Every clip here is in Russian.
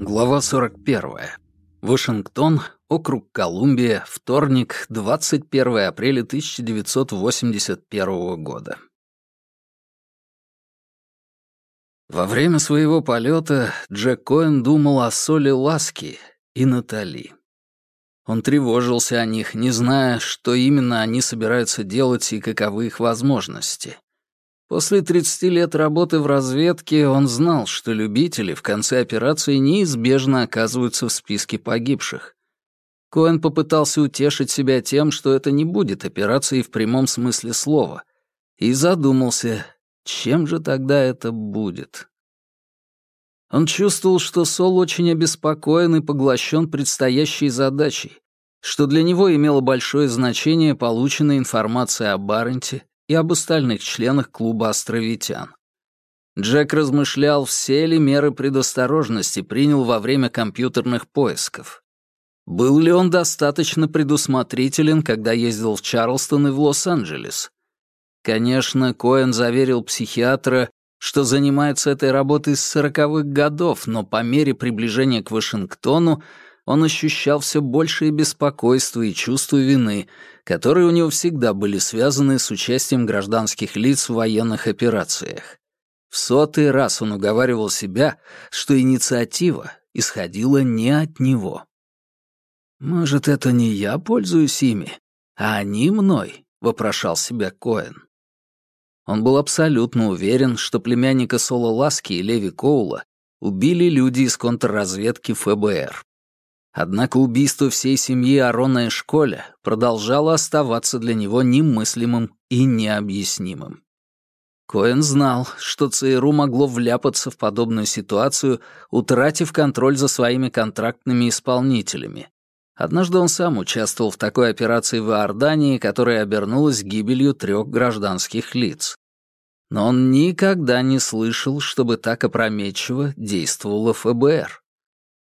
Глава 41. Вашингтон, округ Колумбия, вторник, 21 апреля 1981 года. Во время своего полета Джек Коэн думал о Соле Ласки и Натали. Он тревожился о них, не зная, что именно они собираются делать и каковы их возможности. После 30 лет работы в разведке он знал, что любители в конце операции неизбежно оказываются в списке погибших. Коэн попытался утешить себя тем, что это не будет операцией в прямом смысле слова, и задумался, чем же тогда это будет. Он чувствовал, что Сол очень обеспокоен и поглощен предстоящей задачей, что для него имело большое значение полученная информация о Барренте и об остальных членах клуба островитян. Джек размышлял, все ли меры предосторожности принял во время компьютерных поисков. Был ли он достаточно предусмотрителен, когда ездил в Чарлстон и в Лос-Анджелес? Конечно, Коэн заверил психиатра, что занимается этой работой с сороковых годов, но по мере приближения к Вашингтону он ощущал все большее беспокойство и чувство вины, которые у него всегда были связаны с участием гражданских лиц в военных операциях. В сотый раз он уговаривал себя, что инициатива исходила не от него. «Может, это не я пользуюсь ими, а они мной?» — вопрошал себя Коэн. Он был абсолютно уверен, что племянника Соло Ласки и Леви Коула убили люди из контрразведки ФБР. Однако убийство всей семьи Арона и Школя продолжало оставаться для него немыслимым и необъяснимым. Коэн знал, что ЦРУ могло вляпаться в подобную ситуацию, утратив контроль за своими контрактными исполнителями. Однажды он сам участвовал в такой операции в Иордании, которая обернулась гибелью трех гражданских лиц. Но он никогда не слышал, чтобы так опрометчиво действовало ФБР.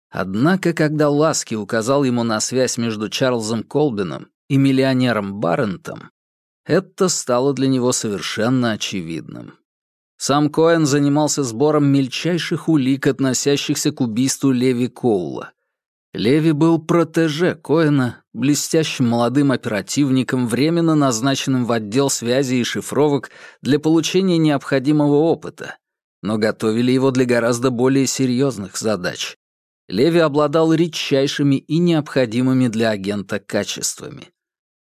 Однако, когда Ласки указал ему на связь между Чарльзом Колбином и миллионером Баррентом, это стало для него совершенно очевидным. Сам Коэн занимался сбором мельчайших улик, относящихся к убийству Леви Коула. Леви был протеже Коэна, блестящим молодым оперативником, временно назначенным в отдел связи и шифровок для получения необходимого опыта, но готовили его для гораздо более серьезных задач. Леви обладал редчайшими и необходимыми для агента качествами.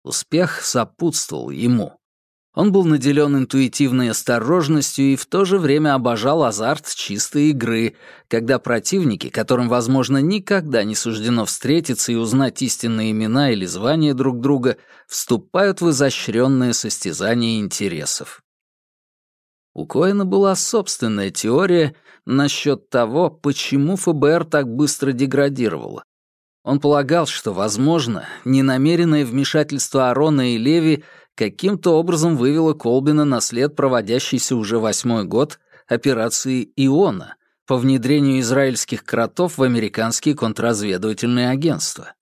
Успех сопутствовал ему. Он был наделен интуитивной осторожностью и в то же время обожал азарт чистой игры, когда противники, которым, возможно, никогда не суждено встретиться и узнать истинные имена или звания друг друга, вступают в изощренное состязание интересов. У Коэна была собственная теория насчет того, почему ФБР так быстро деградировало. Он полагал, что, возможно, ненамеренное вмешательство Арона и Леви каким-то образом вывело Колбина на след проводящейся уже восьмой год операции «Иона» по внедрению израильских кротов в американские контрразведывательные агентства.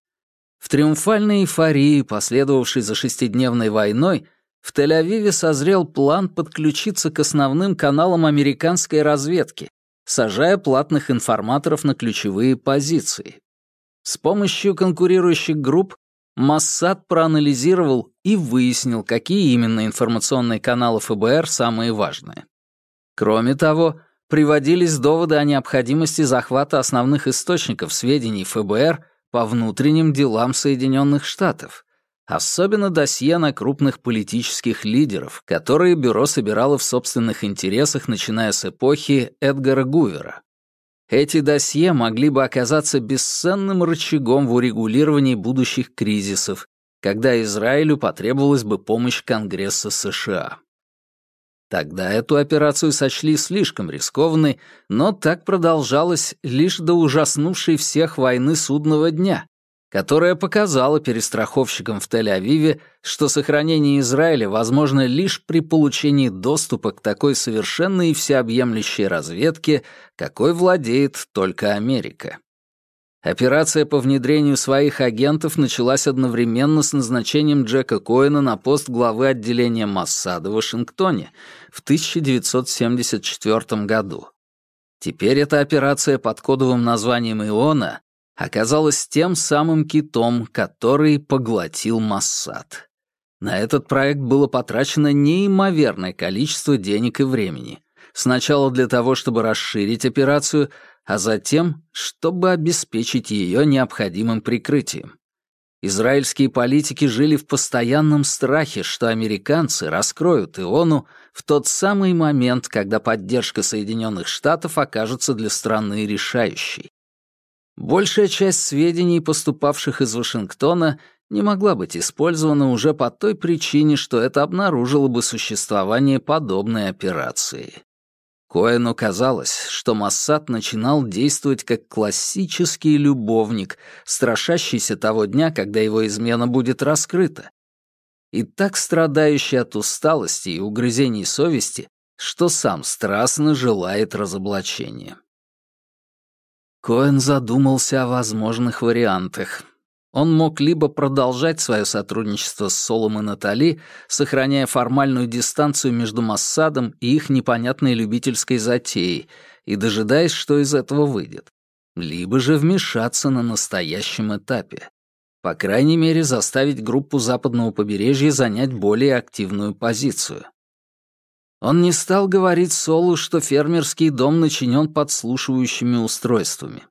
В триумфальной эйфории, последовавшей за шестидневной войной, в Тель-Авиве созрел план подключиться к основным каналам американской разведки, сажая платных информаторов на ключевые позиции. С помощью конкурирующих групп Моссад проанализировал и выяснил, какие именно информационные каналы ФБР самые важные. Кроме того, приводились доводы о необходимости захвата основных источников сведений ФБР по внутренним делам Соединенных Штатов, Особенно досье на крупных политических лидеров, которые бюро собирало в собственных интересах, начиная с эпохи Эдгара Гувера. Эти досье могли бы оказаться бесценным рычагом в урегулировании будущих кризисов, когда Израилю потребовалась бы помощь Конгресса США. Тогда эту операцию сочли слишком рискованной, но так продолжалось лишь до ужаснувшей всех войны судного дня, которая показала перестраховщикам в Тель-Авиве, что сохранение Израиля возможно лишь при получении доступа к такой совершенной и всеобъемлющей разведке, какой владеет только Америка. Операция по внедрению своих агентов началась одновременно с назначением Джека Коэна на пост главы отделения Моссада в Вашингтоне в 1974 году. Теперь эта операция под кодовым названием «Иона» оказалась тем самым китом, который поглотил Моссад. На этот проект было потрачено неимоверное количество денег и времени. Сначала для того, чтобы расширить операцию, а затем, чтобы обеспечить ее необходимым прикрытием. Израильские политики жили в постоянном страхе, что американцы раскроют Иону в тот самый момент, когда поддержка Соединенных Штатов окажется для страны решающей. Большая часть сведений, поступавших из Вашингтона, не могла быть использована уже по той причине, что это обнаружило бы существование подобной операции. Коэну казалось, что Массад начинал действовать как классический любовник, страшащийся того дня, когда его измена будет раскрыта. И так страдающий от усталости и угрызений совести, что сам страстно желает разоблачения. Коэн задумался о возможных вариантах. Он мог либо продолжать свое сотрудничество с Солом и Натали, сохраняя формальную дистанцию между Массадом и их непонятной любительской затеей, и дожидаясь, что из этого выйдет, либо же вмешаться на настоящем этапе. По крайней мере, заставить группу западного побережья занять более активную позицию. Он не стал говорить Солу, что фермерский дом начинен подслушивающими устройствами.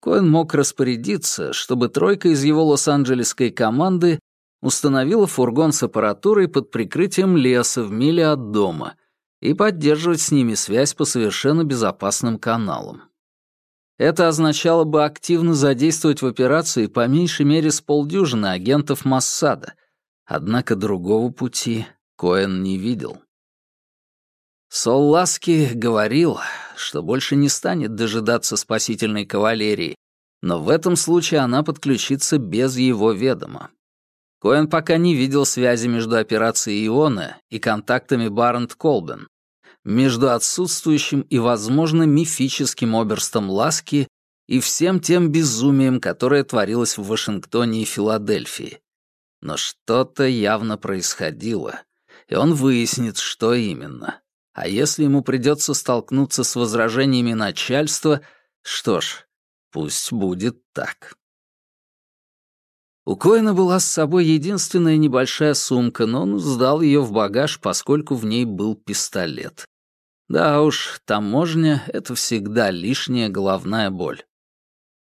Коэн мог распорядиться, чтобы тройка из его лос-анджелесской команды установила фургон с аппаратурой под прикрытием леса в миле от дома и поддерживать с ними связь по совершенно безопасным каналам. Это означало бы активно задействовать в операции по меньшей мере с полдюжины агентов Массада, однако другого пути Коэн не видел. Сол Ласки говорил, что больше не станет дожидаться спасительной кавалерии, но в этом случае она подключится без его ведома. Коэн пока не видел связи между операцией Иона и контактами Барент-Колбен, между отсутствующим и, возможно, мифическим оберстом Ласки и всем тем безумием, которое творилось в Вашингтоне и Филадельфии. Но что-то явно происходило, и он выяснит, что именно. А если ему придется столкнуться с возражениями начальства, что ж, пусть будет так. У Коина была с собой единственная небольшая сумка, но он сдал ее в багаж, поскольку в ней был пистолет. Да уж, таможня — это всегда лишняя головная боль.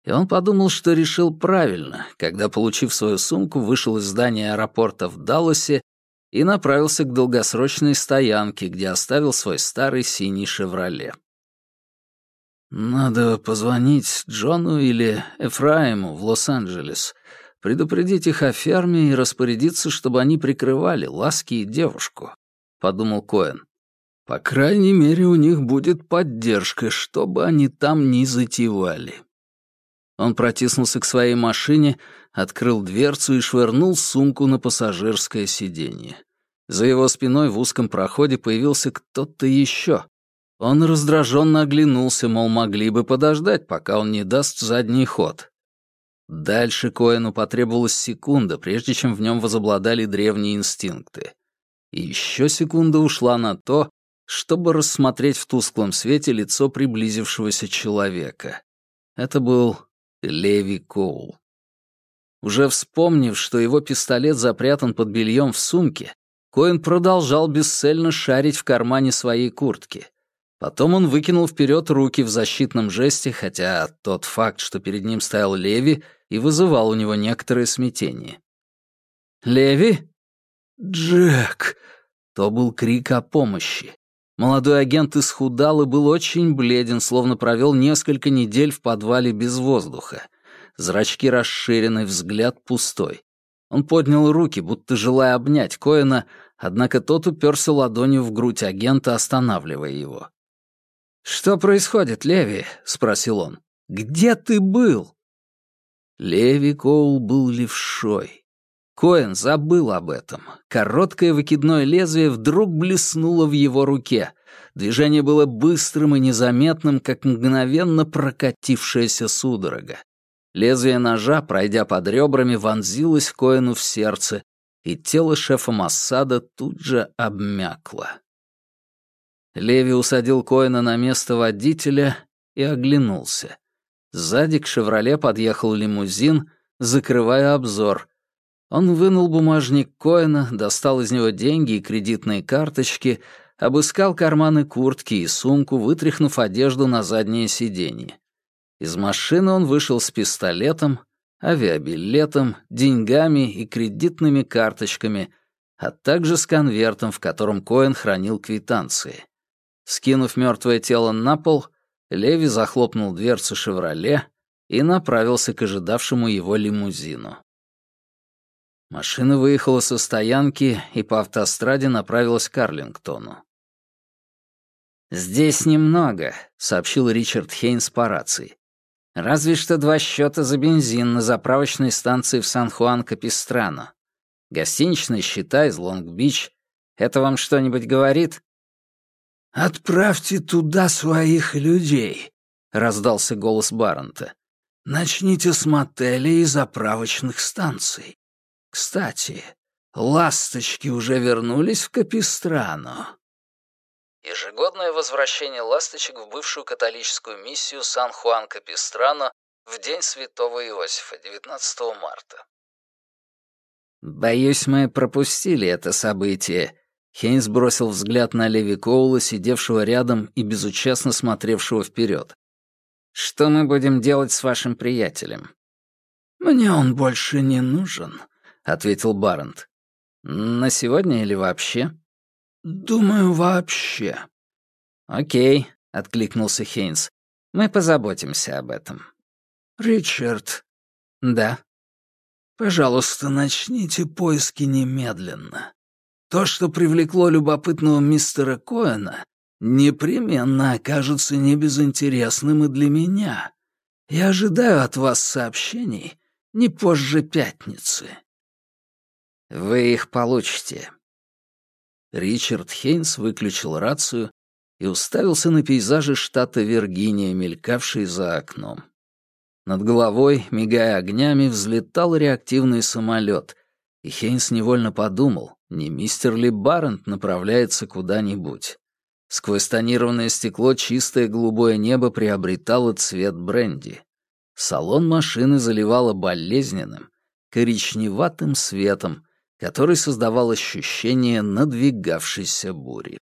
И он подумал, что решил правильно, когда, получив свою сумку, вышел из здания аэропорта в Далласе и направился к долгосрочной стоянке, где оставил свой старый синий «Шевроле». «Надо позвонить Джону или Эфраиму в Лос-Анджелес, предупредить их о ферме и распорядиться, чтобы они прикрывали Ласки и девушку», — подумал Коэн. «По крайней мере, у них будет поддержка, чтобы они там не затевали». Он протиснулся к своей машине, открыл дверцу и швырнул сумку на пассажирское сиденье. За его спиной в узком проходе появился кто-то еще. Он раздраженно оглянулся, мол, могли бы подождать, пока он не даст задний ход. Дальше Коэну потребовалась секунда, прежде чем в нем возобладали древние инстинкты. И еще секунда ушла на то, чтобы рассмотреть в тусклом свете лицо приблизившегося человека. Это был Леви Коул. Уже вспомнив, что его пистолет запрятан под бельем в сумке, Коэн продолжал бесцельно шарить в кармане своей куртки. Потом он выкинул вперед руки в защитном жесте, хотя тот факт, что перед ним стоял Леви, и вызывал у него некоторое смятение. «Леви?» «Джек!» То был крик о помощи. Молодой агент исхудал и был очень бледен, словно провел несколько недель в подвале без воздуха. Зрачки расширены, взгляд пустой. Он поднял руки, будто желая обнять Коэна, однако тот уперся ладонью в грудь агента, останавливая его. «Что происходит, Леви?» — спросил он. «Где ты был?» Леви Коул был левшой. Коэн забыл об этом. Короткое выкидное лезвие вдруг блеснуло в его руке. Движение было быстрым и незаметным, как мгновенно прокатившаяся судорога. Лезвие ножа, пройдя под ребрами, вонзилось Коэну в сердце, и тело шефа Массада тут же обмякло. Леви усадил Коэна на место водителя и оглянулся. Сзади к «Шевроле» подъехал лимузин, закрывая обзор. Он вынул бумажник Коэна, достал из него деньги и кредитные карточки, обыскал карманы куртки и сумку, вытряхнув одежду на заднее сиденье. Из машины он вышел с пистолетом, авиабилетом, деньгами и кредитными карточками, а также с конвертом, в котором Коэн хранил квитанции. Скинув мертвое тело на пол, Леви захлопнул дверцу «Шевроле» и направился к ожидавшему его лимузину. Машина выехала со стоянки и по автостраде направилась к Арлингтону. «Здесь немного», — сообщил Ричард Хейнс по рации. Разве что два счета за бензин на заправочной станции в Сан-Хуан-Капистрано. Гостиничные счета из Лонг-Бич. Это вам что-нибудь говорит? «Отправьте туда своих людей», — раздался голос Баррента. «Начните с мотелей и заправочных станций. Кстати, ласточки уже вернулись в Капистрано». Ежегодное возвращение ласточек в бывшую католическую миссию Сан-Хуан-Капистрано в День Святого Иосифа, 19 марта. «Боюсь, мы пропустили это событие», — Хейнс бросил взгляд на Леви Коула, сидевшего рядом и безучастно смотревшего вперед. «Что мы будем делать с вашим приятелем?» «Мне он больше не нужен», — ответил Барент. «На сегодня или вообще?» «Думаю, вообще». «Окей», — откликнулся Хейнс. «Мы позаботимся об этом». «Ричард». «Да». «Пожалуйста, начните поиски немедленно. То, что привлекло любопытного мистера Коэна, непременно окажется небезынтересным и для меня. Я ожидаю от вас сообщений не позже пятницы». «Вы их получите», Ричард Хейнс выключил рацию и уставился на пейзажи штата Виргиния, мелькавшие за окном. Над головой, мигая огнями, взлетал реактивный самолет, и Хейнс невольно подумал, не мистер ли Баррент направляется куда-нибудь. Сквозь тонированное стекло чистое голубое небо приобретало цвет бренди. Салон машины заливало болезненным, коричневатым светом, который создавал ощущение надвигавшейся бури.